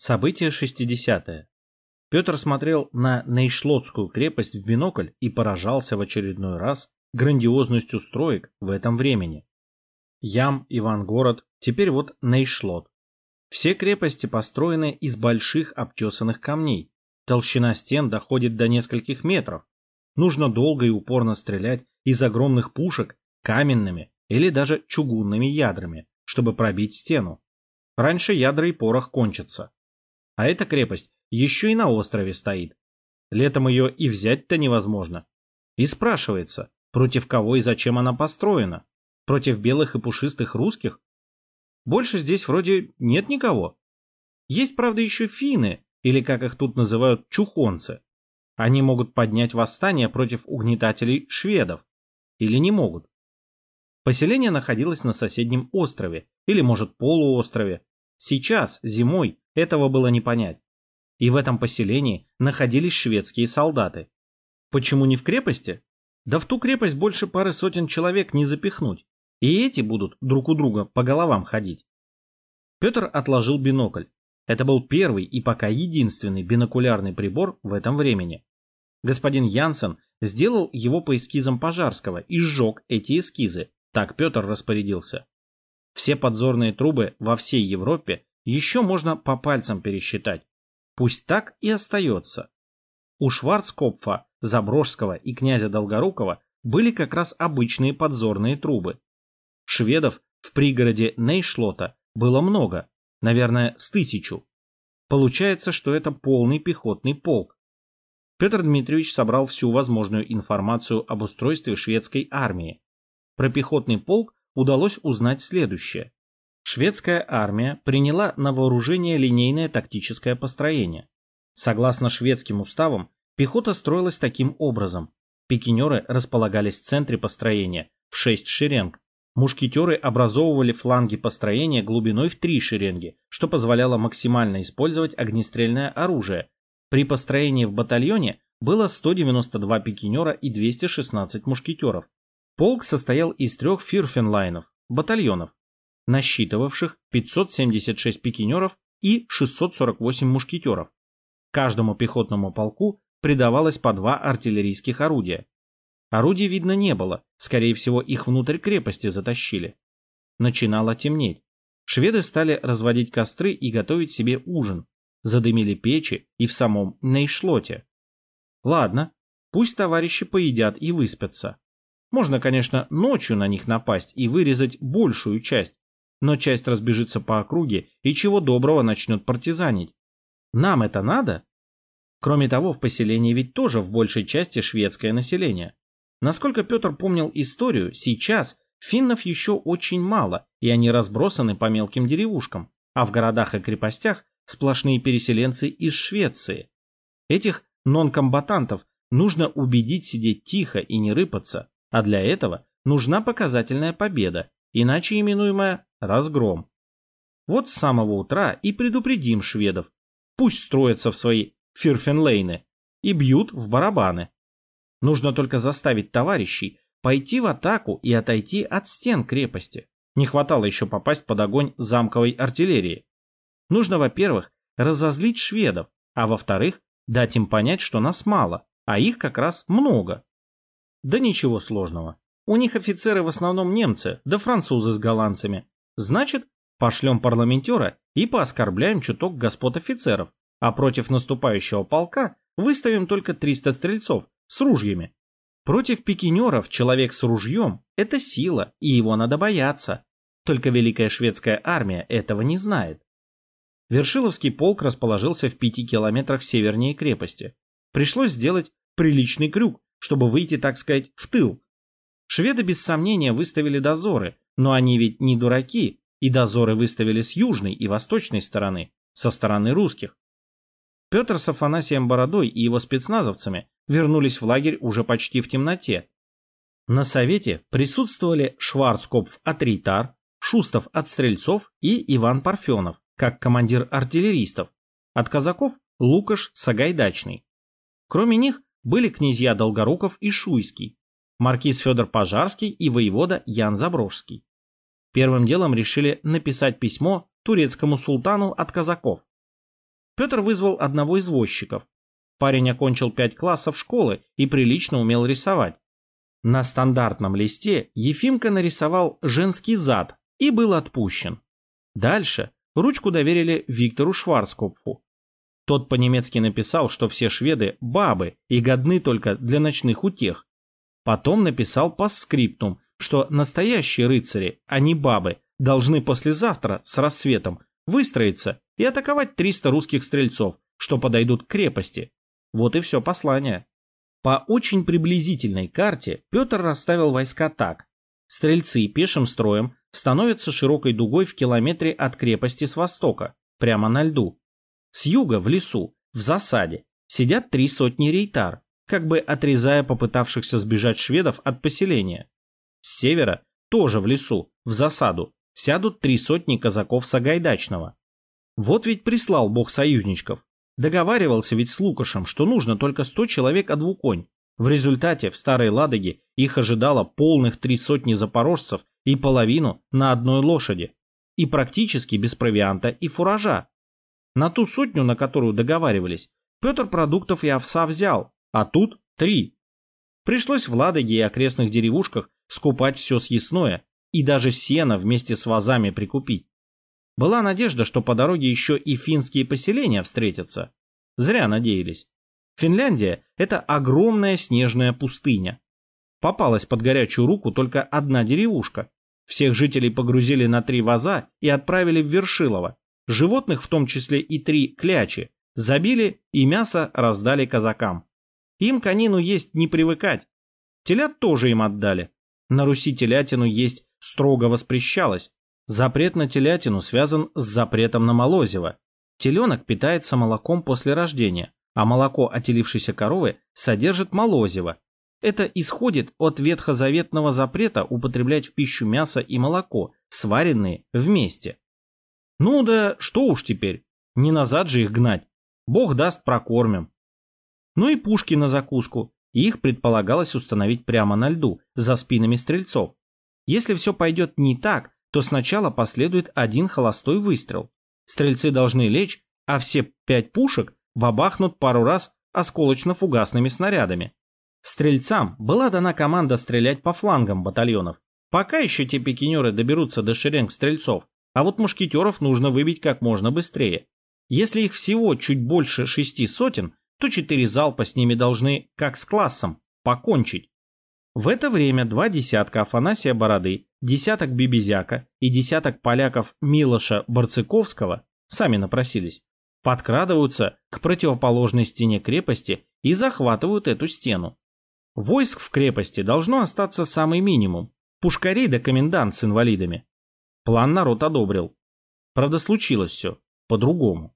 Событие 60-е. Петр смотрел на Нейшлотскую крепость в бинокль и поражался в очередной раз грандиозностью строек в этом времени. Ям, Ивангород, теперь вот Нейшлот. Все крепости построены из больших обтесанных камней. Толщина стен доходит до нескольких метров. Нужно долго и упорно стрелять из огромных пушек каменными или даже чугунными ядрами, чтобы пробить стену. Раньше ядра и порох кончатся. А эта крепость еще и на острове стоит. Летом ее и взять-то невозможно. И спрашивается, против кого и зачем она построена? Против белых и пушистых русских? Больше здесь вроде нет никого. Есть, правда, еще финны, или как их тут называют, чухонцы. Они могут поднять восстание против угнетателей шведов. Или не могут. Поселение находилось на соседнем острове, или, может, полуострове. Сейчас, зимой, этого было не понять. И в этом поселении находились шведские солдаты. Почему не в крепости? Да в ту крепость больше пары сотен человек не запихнуть. И эти будут друг у друга по головам ходить. Петр отложил бинокль. Это был первый и пока единственный бинокулярный прибор в этом времени. Господин Янсен сделал его по эскизам Пожарского и сжег эти эскизы. Так Петр распорядился. Все подзорные трубы во всей Европе еще можно по пальцам пересчитать. Пусть так и остается. У Шварцкопфа, Заброжского и князя Долгорукова были как раз обычные подзорные трубы. Шведов в пригороде Нейшлота было много, наверное, с тысячу. Получается, что это полный пехотный полк. Петр Дмитриевич собрал всю возможную информацию об устройстве шведской армии. Про пехотный полк удалось узнать следующее. Шведская армия приняла на вооружение линейное тактическое построение. Согласно шведским уставам, пехота строилась таким образом. Пикинеры располагались в центре построения, в шесть шеренг. Мушкетеры образовывали фланги построения глубиной в три шеренги, что позволяло максимально использовать огнестрельное оружие. При построении в батальоне было 192 пикинера и 216 мушкетеров. Полк состоял из трех фирфенлайнов, батальонов, насчитывавших 576 пикинеров и 648 мушкетеров. Каждому пехотному полку придавалось по два артиллерийских орудия. Орудий видно не было, скорее всего их внутрь крепости затащили. Начинало темнеть. Шведы стали разводить костры и готовить себе ужин. Задымили печи и в самом Нейшлоте. Ладно, пусть товарищи поедят и выспятся. Можно, конечно, ночью на них напасть и вырезать большую часть, но часть разбежится по округе и чего доброго начнет партизанить. Нам это надо? Кроме того, в поселении ведь тоже в большей части шведское население. Насколько Петр помнил историю, сейчас финнов еще очень мало, и они разбросаны по мелким деревушкам, а в городах и крепостях сплошные переселенцы из Швеции. Этих нонкомбатантов нужно убедить сидеть тихо и не рыпаться, а для этого нужна показательная победа, иначе именуемая разгром. Вот с самого утра и предупредим шведов. Пусть строятся в свои фирфенлейны и бьют в барабаны. Нужно только заставить товарищей пойти в атаку и отойти от стен крепости. Не хватало еще попасть под огонь замковой артиллерии. Нужно, во-первых, разозлить шведов, а во-вторых, дать им понять, что нас мало, а их как раз много. Да ничего сложного. У них офицеры в основном немцы, да французы с голландцами. Значит, пошлем парламентера и пооскорбляем чуток господ офицеров, а против наступающего полка выставим только 300 стрельцов с ружьями. Против пикинеров человек с ружьем – это сила, и его надо бояться. Только Великая Шведская армия этого не знает. Вершиловский полк расположился в пяти километрах севернее крепости. Пришлось сделать приличный крюк, чтобы выйти, так сказать, в тыл, Шведы без сомнения выставили дозоры, но они ведь не дураки, и дозоры выставили с южной и восточной стороны, со стороны русских. Петр с Афанасием Бородой и его спецназовцами вернулись в лагерь уже почти в темноте. На совете присутствовали Шварцкопф от Рейтар, Шустов от Стрельцов и Иван Парфенов, как командир артиллеристов, от казаков Лукаш Сагайдачный. Кроме них были князья Долгоруков и Шуйский, маркиз Федор Пожарский и воевода Ян Заброжский. Первым делом решили написать письмо турецкому султану от казаков. Петр вызвал одного из возчиков. Парень окончил пять классов школы и прилично умел рисовать. На стандартном листе Ефимка нарисовал женский зад и был отпущен. Дальше ручку доверили Виктору Шварцкопфу. Тот по-немецки написал, что все шведы – бабы и годны только для ночных утех. Потом написал постскриптум, что настоящие рыцари, а не бабы, должны послезавтра с рассветом выстроиться и атаковать 300 русских стрельцов, что подойдут к крепости. Вот и все послание. По очень приблизительной карте Петр расставил войска так. Стрельцы пешим строем становятся широкой дугой в километре от крепости с востока, прямо на льду. С юга, в лесу, в засаде, сидят три сотни рейтар, как бы отрезая попытавшихся сбежать шведов от поселения. С севера, тоже в лесу, в засаду, сядут три сотни казаков Сагайдачного. Вот ведь прислал бог союзничков. Договаривался ведь с Лукашем, что нужно только сто человек от двуконь. В результате в Старой Ладоге их ожидало полных три сотни запорожцев и половину на одной лошади. И практически без провианта и фуража. На ту сотню, на которую договаривались, Петр продуктов и овса взял, а тут три. Пришлось в Ладоге и окрестных деревушках скупать все съестное и даже сено вместе с вазами прикупить. Была надежда, что по дороге еще и финские поселения встретятся. Зря надеялись. Финляндия – это огромная снежная пустыня. Попалась под горячую руку только одна деревушка. Всех жителей погрузили на три ваза и отправили в Вершилово. Животных, в том числе и три клячи, забили и мясо раздали казакам. Им конину есть не привыкать. Телят тоже им отдали. На Руси телятину есть строго воспрещалось. Запрет на телятину связан с запретом на молозиво. Теленок питается молоком после рождения, а молоко отелившейся коровы содержит молозиво. Это исходит от ветхозаветного запрета употреблять в пищу мясо и молоко, сваренные вместе. Ну да что уж теперь, не назад же их гнать. Бог даст прокормим. Ну и пушки на закуску. Их предполагалось установить прямо на льду, за спинами стрельцов. Если все пойдет не так, то сначала последует один холостой выстрел. Стрельцы должны лечь, а все пять пушек бабахнут пару раз осколочно-фугасными снарядами. Стрельцам была дана команда стрелять по флангам батальонов. Пока еще те пикинеры доберутся до шеренг стрельцов, а вот мушкетеров нужно выбить как можно быстрее. Если их всего чуть больше шести сотен, то четыре залпа с ними должны, как с классом, покончить. В это время два десятка Афанасия Бороды, десяток Бибизяка и десяток поляков Милоша Барцыковского сами напросились, подкрадываются к противоположной стене крепости и захватывают эту стену. Войск в крепости должно остаться самый минимум. Пушкарей да комендант с инвалидами. План народ одобрил. Правда, случилось все по-другому.